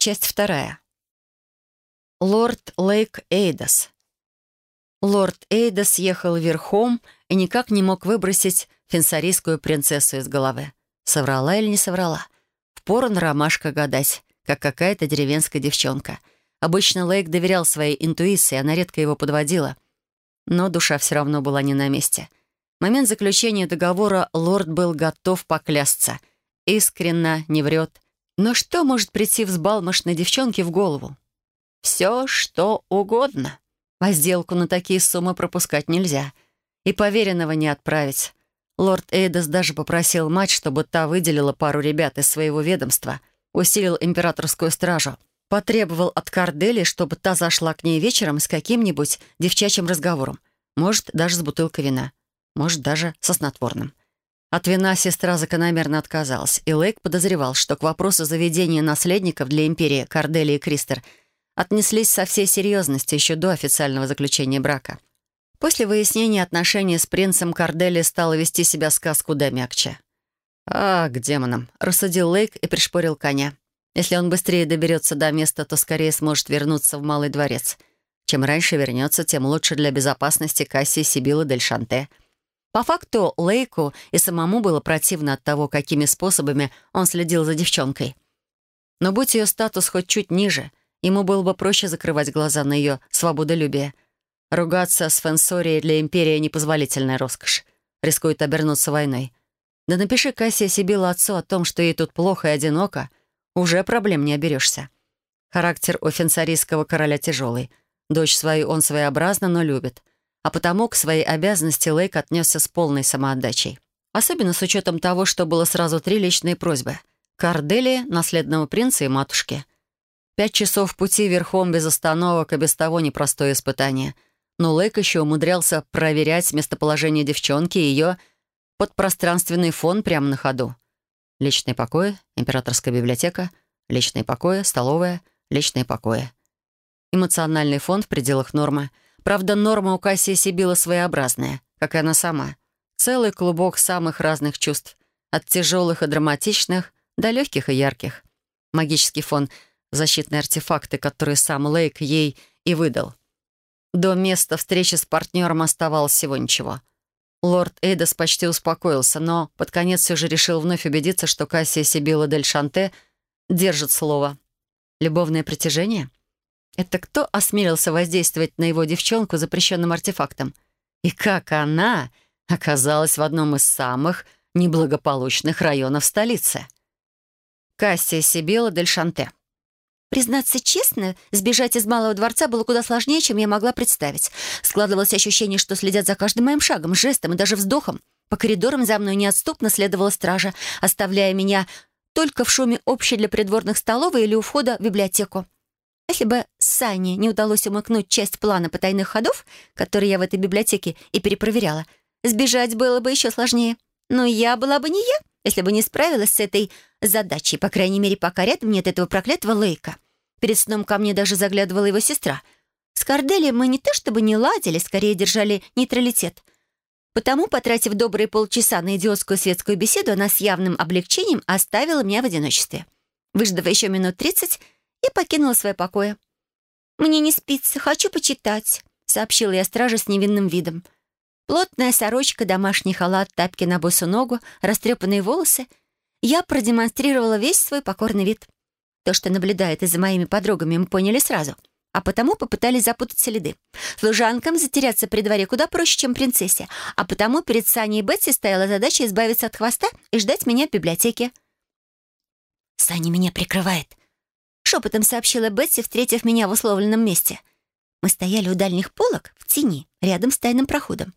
Часть вторая. Лорд Лейк Эйдас. Лорд Эйдас ехал верхом и никак не мог выбросить фенсарийскую принцессу из головы. Соврала или не соврала? Впору на ромашка гадать, как какая-то деревенская девчонка. Обычно Лейк доверял своей интуиции, она редко его подводила. Но душа все равно была не на месте. В момент заключения договора лорд был готов поклясться. Искренно, не врет. Но что может прийти взбалмошной девчонке в голову? Все, что угодно. А сделку на такие суммы пропускать нельзя. И поверенного не отправить. Лорд Эйдас даже попросил мать, чтобы та выделила пару ребят из своего ведомства, усилил императорскую стражу, потребовал от Кардели, чтобы та зашла к ней вечером с каким-нибудь девчачьим разговором, может, даже с бутылкой вина, может, даже со снотворным. От вина сестра закономерно отказалась, и Лейк подозревал, что к вопросу заведения наследников для империи Кардели и Кристер – отнеслись со всей серьезностью еще до официального заключения брака. После выяснения отношений с принцем Кардели стала вести себя сказку куда мягче. «А, к демонам!» — рассудил Лейк и пришпорил коня. Если он быстрее доберется до места, то скорее сможет вернуться в Малый дворец. Чем раньше вернется, тем лучше для безопасности Кассии Сибилы Дель Шанте. По факту, Лейку и самому было противно от того, какими способами он следил за девчонкой. Но будь ее статус хоть чуть ниже, Ему было бы проще закрывать глаза на ее свободолюбие. Ругаться с Фенсорией для Империи — непозволительная роскошь. Рискует обернуться войной. Да напиши Кассия Сибила отцу о том, что ей тут плохо и одиноко. Уже проблем не оберешься. Характер у фенсарийского короля тяжелый. Дочь свою он своеобразно, но любит. А потому к своей обязанности Лейк отнесся с полной самоотдачей. Особенно с учетом того, что было сразу три личные просьбы. Кордели, наследного принца и матушки — Пять часов пути верхом без остановок и без того непростое испытание. Но Лейк еще умудрялся проверять местоположение девчонки и ее подпространственный фон прямо на ходу. Личные покои, императорская библиотека, личные покои, столовая, личные покои. Эмоциональный фон в пределах нормы. Правда, норма у Кассии Сибила своеобразная, как и она сама. Целый клубок самых разных чувств. От тяжелых и драматичных до легких и ярких. Магический фон — защитные артефакты, которые сам Лейк ей и выдал. До места встречи с партнером оставалось всего ничего. Лорд Эйдас почти успокоился, но под конец все же решил вновь убедиться, что Кассия Сибила Дель Шанте держит слово. Любовное притяжение? Это кто осмелился воздействовать на его девчонку запрещенным артефактом? И как она оказалась в одном из самых неблагополучных районов столицы? Кассия Сибила Дель Шанте. Признаться честно, сбежать из Малого дворца было куда сложнее, чем я могла представить. Складывалось ощущение, что следят за каждым моим шагом, жестом и даже вздохом. По коридорам за мной неотступно следовала стража, оставляя меня только в шуме общей для придворных столовой или у входа в библиотеку. Если бы Сане не удалось умыкнуть часть плана потайных ходов, которые я в этой библиотеке и перепроверяла, сбежать было бы еще сложнее. Но я была бы не я, если бы не справилась с этой задачей, по крайней мере, пока рядом нет этого проклятого Лейка. Перед сном ко мне даже заглядывала его сестра. С Корделием мы не то чтобы не ладили, скорее держали нейтралитет. Потому, потратив добрые полчаса на идиотскую светскую беседу, она с явным облегчением оставила меня в одиночестве. Выждав еще минут тридцать, я покинула свое покое. «Мне не спится, хочу почитать», — сообщила я страже с невинным видом. Плотная сорочка, домашний халат, тапки на босу ногу, растрепанные волосы. Я продемонстрировала весь свой покорный вид. То, что наблюдает и за моими подругами, мы поняли сразу. А потому попытались запутать следы. Служанкам затеряться при дворе куда проще, чем принцессе. А потому перед Саней и Бетси стояла задача избавиться от хвоста и ждать меня в библиотеке. «Саня меня прикрывает», — шепотом сообщила Бетси, встретив меня в условленном месте. Мы стояли у дальних полок в тени, рядом с тайным проходом.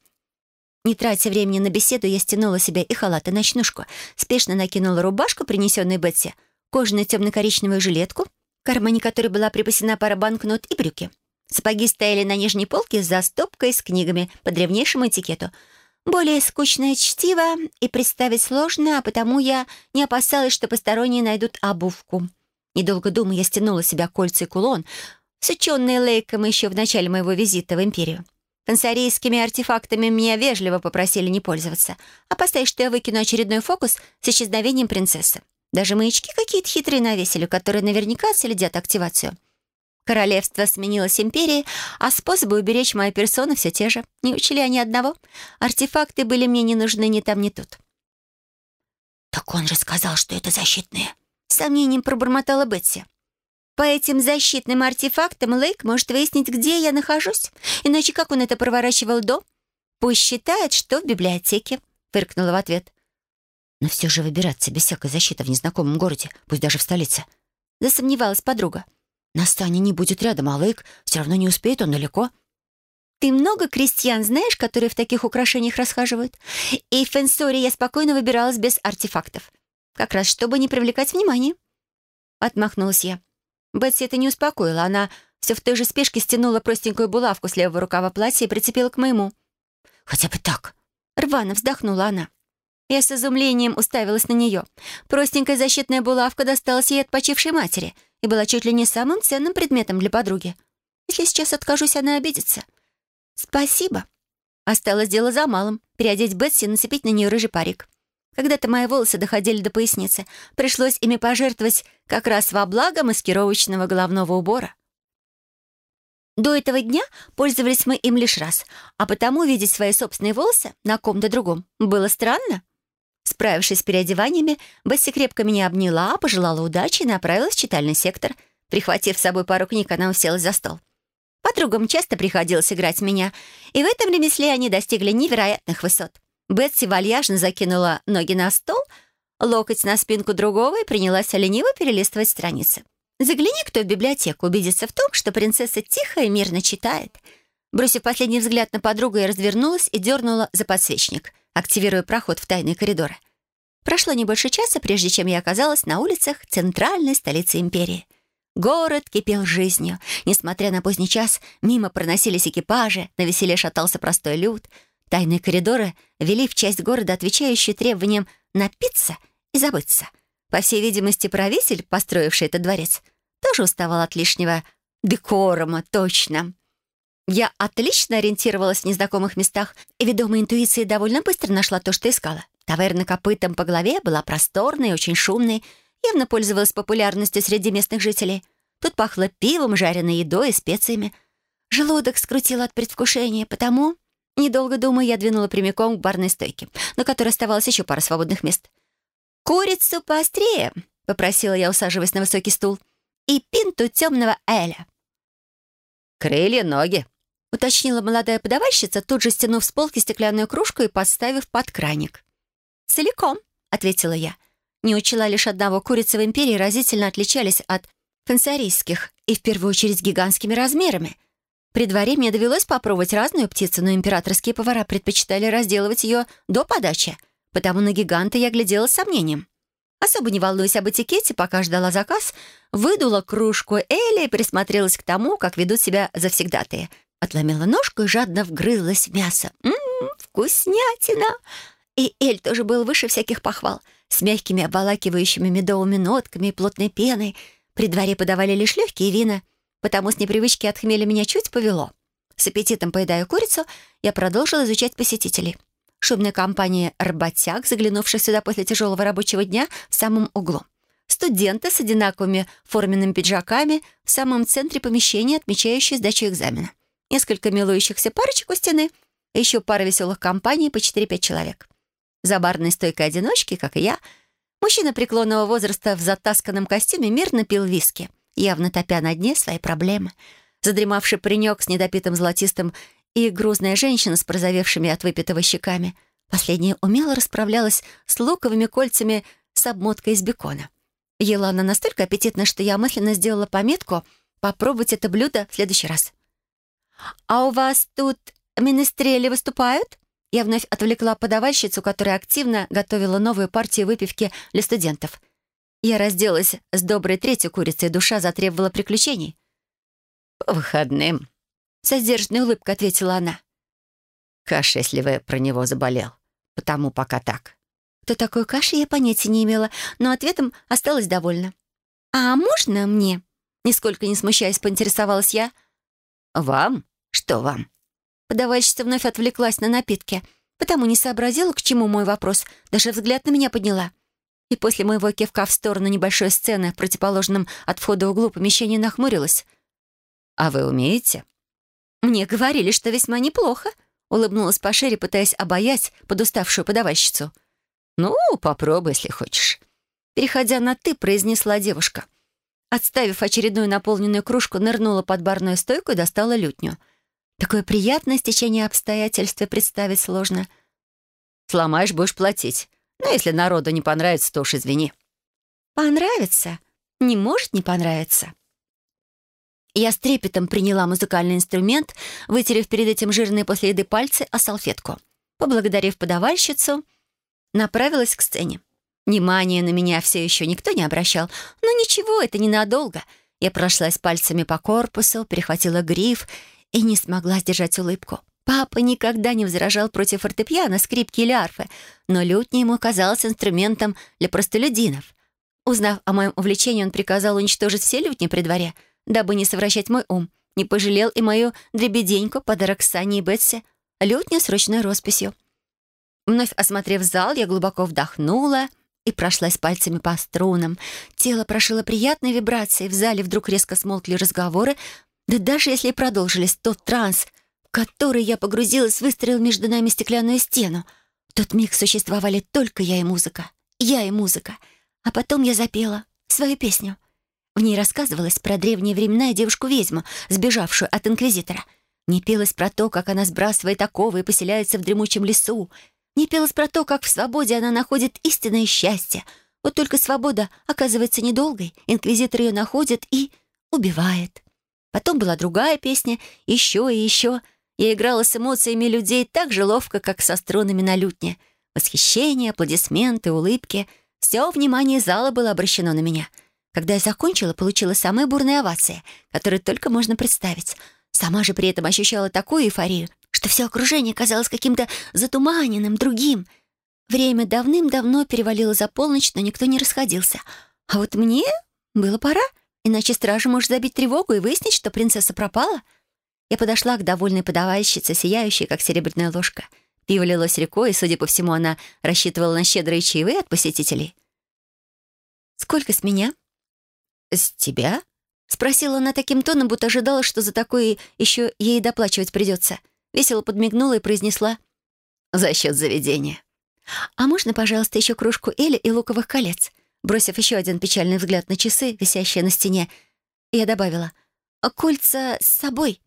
Не тратя времени на беседу, я стянула себе и халат, и ночнушку, спешно накинула рубашку, принесенную Бетси, кожаную темно-коричневую жилетку, в кармане которой была припасена пара банкнот и брюки. Сапоги стояли на нижней полке за стопкой с книгами по древнейшему этикету. Более скучное чтиво и представить сложно, а потому я не опасалась, что посторонние найдут обувку. Недолго думая, я стянула себя кольца и кулон, сученные лейком еще в начале моего визита в Империю. Консарийскими артефактами меня вежливо попросили не пользоваться, а поставить, что я выкину очередной фокус с исчезновением принцессы. Даже маячки какие-то хитрые навесили, которые наверняка следят активацию. Королевство сменилось империей, а способы уберечь мою персону все те же. Не учили они одного. Артефакты были мне не нужны ни там, ни тут. «Так он же сказал, что это защитные!» Сомнением пробормотала Бетси. «По этим защитным артефактам Лейк может выяснить, где я нахожусь. Иначе как он это проворачивал до? Пусть считает, что в библиотеке», — фыркнула в ответ. «Но все же выбираться без всякой защиты в незнакомом городе, пусть даже в столице», — засомневалась подруга. Настани не будет рядом, а Лейк все равно не успеет, он далеко. Ты много крестьян знаешь, которые в таких украшениях расхаживают? И в Фенсоре я спокойно выбиралась без артефактов. Как раз чтобы не привлекать внимание. Отмахнулась я. Бетси это не успокоила. Она все в той же спешке стянула простенькую булавку с левого рукава платья и прицепила к моему. «Хотя бы так!» Рвано вздохнула она. Я с изумлением уставилась на нее. Простенькая защитная булавка досталась ей от почившей матери — и была чуть ли не самым ценным предметом для подруги. Если сейчас откажусь, она обидится. «Спасибо». Осталось дело за малым — переодеть Бетси и нацепить на нее рыжий парик. Когда-то мои волосы доходили до поясницы. Пришлось ими пожертвовать как раз во благо маскировочного головного убора. До этого дня пользовались мы им лишь раз, а потому видеть свои собственные волосы на ком-то другом было странно. Справившись с переодеваниями, Бесси крепко меня обняла, пожелала удачи и направилась в читальный сектор. Прихватив с собой пару книг, она уселась за стол. Подругам часто приходилось играть меня, и в этом ремесле они достигли невероятных высот. Бетси вальяжно закинула ноги на стол, локоть на спинку другого и принялась лениво перелистывать страницы. Загляни кто в библиотеку, убедиться в том, что принцесса тихо и мирно читает. Бросив последний взгляд на подругу, я развернулась и дернула за подсвечник — активируя проход в тайные коридоры. Прошло не больше часа, прежде чем я оказалась на улицах центральной столицы империи. Город кипел жизнью. Несмотря на поздний час, мимо проносились экипажи, на веселе шатался простой люд. Тайные коридоры вели в часть города, отвечающую требованиям напиться и забыться. По всей видимости, правитель, построивший этот дворец, тоже уставал от лишнего декорума, точно. Я отлично ориентировалась в незнакомых местах и, ведомой интуицией, довольно быстро нашла то, что искала. Таверна копытом по голове была просторной очень шумной, явно пользовалась популярностью среди местных жителей. Тут пахло пивом, жареной едой и специями. Желудок скрутило от предвкушения, потому, недолго думая, я двинула прямиком к барной стойке, на которой оставалось еще пара свободных мест. «Курицу поострее», — попросила я, усаживаясь на высокий стул, «и пинту темного эля». «Крылья, ноги», — уточнила молодая подавальщица, тут же стянув с полки стеклянную кружку и поставив под краник. «Целиком», — ответила я. Не учила лишь одного. Курицы в империи разительно отличались от фансарийских и в первую очередь гигантскими размерами. При дворе мне довелось попробовать разную птицу, но императорские повара предпочитали разделывать ее до подачи, потому на гиганта я глядела с сомнением. Особо не волнуясь об этикете, пока ждала заказ, выдула кружку Эли и присмотрелась к тому, как ведут себя завсегдатые — Отломила ножку и жадно вгрызлась в мясо. «Ммм, вкуснятина!» И Эль тоже был выше всяких похвал, с мягкими обволакивающими медовыми нотками и плотной пеной. При дворе подавали лишь легкие вина, потому с непривычки от хмеля меня чуть повело. С аппетитом поедая курицу, я продолжила изучать посетителей. Шумная компания работяг, заглянувших сюда после тяжелого рабочего дня, в самом углу. Студенты с одинаковыми форменными пиджаками в самом центре помещения, отмечающие сдачу экзамена несколько милующихся парочек у стены, еще пара веселых компаний по 4-5 человек. За барной стойкой одиночки, как и я, мужчина преклонного возраста в затасканном костюме мирно пил виски, явно топя на дне свои проблемы. Задремавший паренек с недопитым золотистым и грузная женщина с прозовевшими от выпитого щеками. Последняя умело расправлялась с луковыми кольцами с обмоткой из бекона. Ела она настолько аппетитно, что я мысленно сделала пометку попробовать это блюдо в следующий раз. «А у вас тут министрели выступают?» Я вновь отвлекла подавальщицу, которая активно готовила новую партию выпивки для студентов. Я разделась с доброй третьей курицей, душа затребовала приключений. «По выходным», — со сдержанной улыбкой ответила она. «Каша, если вы про него заболел. Потому пока так». Кто такой Каши, я понятия не имела, но ответом осталась довольна. «А можно мне?» Нисколько не смущаясь, поинтересовалась я. «Вам?» «Что вам?» Подавальщица вновь отвлеклась на напитки, потому не сообразила, к чему мой вопрос, даже взгляд на меня подняла. И после моего кивка в сторону небольшой сцены в противоположном от входа углу помещения нахмурилась. «А вы умеете?» «Мне говорили, что весьма неплохо», — улыбнулась пошире, пытаясь обаять подуставшую подавальщицу. «Ну, попробуй, если хочешь». Переходя на «ты», произнесла девушка. Отставив очередную наполненную кружку, нырнула под барную стойку и достала лютню. Такое приятное стечение обстоятельств представить сложно. «Сломаешь, будешь платить. Но если народу не понравится, то уж извини». «Понравится? Не может не понравиться». Я с трепетом приняла музыкальный инструмент, вытерев перед этим жирные после еды пальцы о салфетку. Поблагодарив подавальщицу, направилась к сцене. Внимания на меня все еще никто не обращал, но ничего, это ненадолго. Я прошлась пальцами по корпусу, перехватила гриф и не смогла сдержать улыбку. Папа никогда не возражал против фортепиано, скрипки или арфы, но лютня ему казалась инструментом для простолюдинов. Узнав о моем увлечении, он приказал уничтожить все лютни при дворе — дабы не совращать мой ум. Не пожалел и мою дребеденьку, подарок Сане и Бетси, лютню с ручной росписью. Вновь осмотрев зал, я глубоко вдохнула и прошлась пальцами по струнам. Тело прошило приятной вибрацией, в зале вдруг резко смолкли разговоры, да даже если и продолжились, тот транс, который я погрузилась, выстроил между нами стеклянную стену. В тот миг существовали только я и музыка. Я и музыка. А потом я запела свою песню — в ней рассказывалось про древние времена и девушку-ведьму, сбежавшую от инквизитора. Не пелось про то, как она сбрасывает оковы и поселяется в дремучем лесу. Не пелось про то, как в свободе она находит истинное счастье. Вот только свобода оказывается недолгой. Инквизитор ее находит и убивает. Потом была другая песня, еще и еще. Я играла с эмоциями людей так же ловко, как со струнами на лютне. Восхищение, аплодисменты, улыбки. Все внимание зала было обращено на меня — когда я закончила, получила самые бурные овации, которые только можно представить. Сама же при этом ощущала такую эйфорию, что все окружение казалось каким-то затуманенным, другим. Время давным-давно перевалило за полночь, но никто не расходился. А вот мне было пора, иначе стража может забить тревогу и выяснить, что принцесса пропала. Я подошла к довольной подавальщице, сияющей, как серебряная ложка. Пиво лилось рекой, и, судя по всему, она рассчитывала на щедрые чаевые от посетителей. «Сколько с меня?» «С тебя?» — спросила она таким тоном, будто ожидала, что за такое еще ей доплачивать придется. Весело подмигнула и произнесла «За счет заведения». «А можно, пожалуйста, еще кружку Эли и луковых колец?» Бросив еще один печальный взгляд на часы, висящие на стене, я добавила «А «Кольца с собой».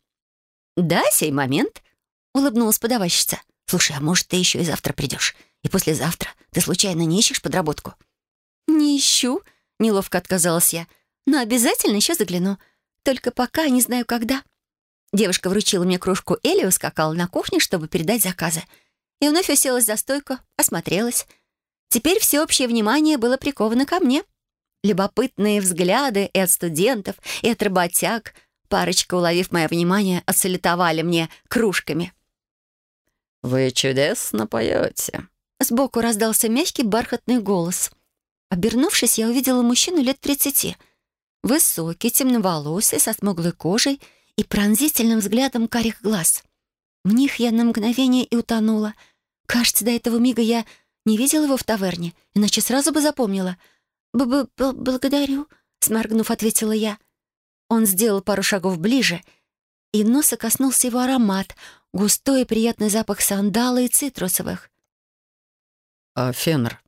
«Да, сей момент», — улыбнулась подавальщица. «Слушай, а может, ты еще и завтра придешь? И послезавтра ты случайно не ищешь подработку?» «Не ищу», — неловко отказалась я но обязательно еще загляну. Только пока не знаю, когда». Девушка вручила мне кружку Эли и на кухню, чтобы передать заказы. И вновь уселась за стойку, осмотрелась. Теперь всеобщее внимание было приковано ко мне. Любопытные взгляды и от студентов, и от работяг. Парочка, уловив мое внимание, отсалютовали мне кружками. «Вы чудесно поете», Сбоку раздался мягкий бархатный голос. Обернувшись, я увидела мужчину лет тридцати — Высокий, темноволосый, со смуглой кожей и пронзительным взглядом карих глаз. В них я на мгновение и утонула. Кажется, до этого мига я не видела его в таверне, иначе сразу бы запомнила. Б -б -б «Благодарю», — сморгнув, ответила я. Он сделал пару шагов ближе, и носа коснулся его аромат, густой и приятный запах сандала и цитрусовых. «А Фенр?»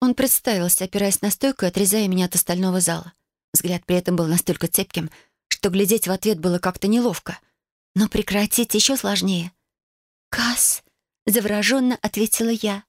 Он представился, опираясь на стойку и отрезая меня от остального зала. Взгляд при этом был настолько цепким, что глядеть в ответ было как-то неловко. Но прекратить еще сложнее. «Касс», — завороженно ответила я.